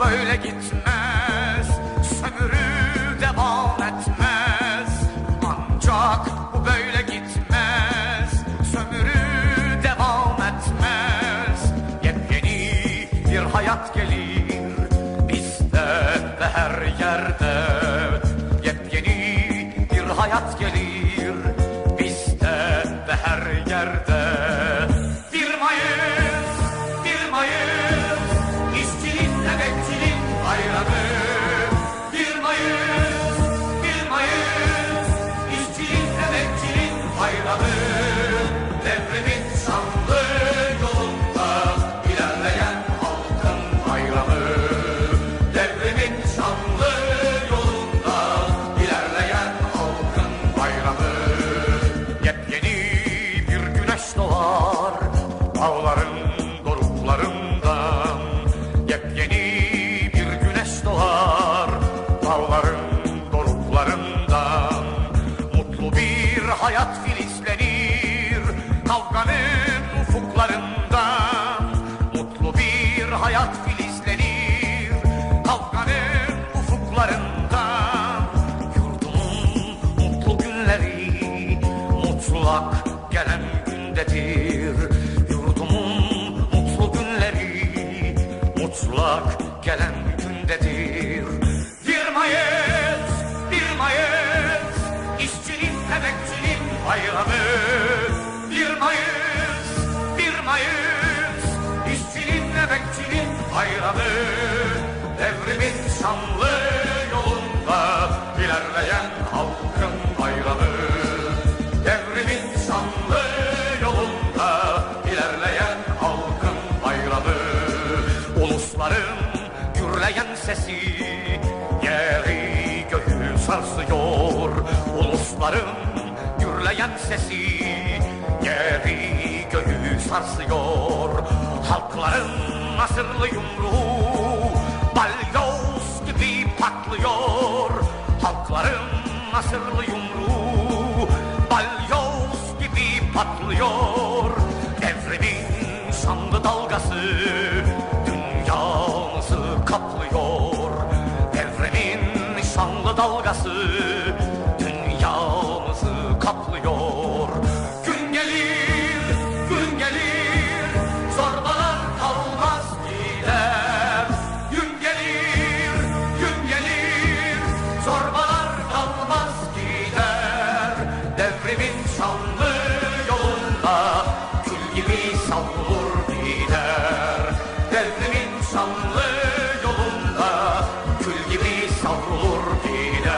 böyle gitmez. Sömürü devam etmez. Ancak bu böyle gitmez. Sömürü devam etmez. Yepyeni bir hayat gelir Bizde ve her yerde. Yepyeni bir hayat gelir Bizde ve her yerde dağların doruklarından Yepyeni bir güneş doğar. Dağların doruklarından Mutlu bir hayat mutlak gelen gündedir Bir Mayıs, bir Mayıs işçinin emekçinin bayramı. Bir Mayıs, bir Mayıs işçinin emekçinin bayramı. Devrimin şanlı Ulusların gürleyen sesi yeri göğü sarsıyor. Ulusların gürleyen sesi yeri göğü sarsıyor. Halkların nasırlı yumruğu balyoz gibi patlıyor. Halkların nasırlı yumruğu balyoz gibi patlıyor. Devrimin şanlı dalgası dalgası dünyamızı kaplıyor. Gün gelir, gün gelir, zorbalar kalmaz gider. Gün gelir, gün gelir, zorbalar kalmaz gider. Devrimin şanlı yolunda kül gibi savrulur gider. Devrimin şanlı yolunda kül gibi savrulur need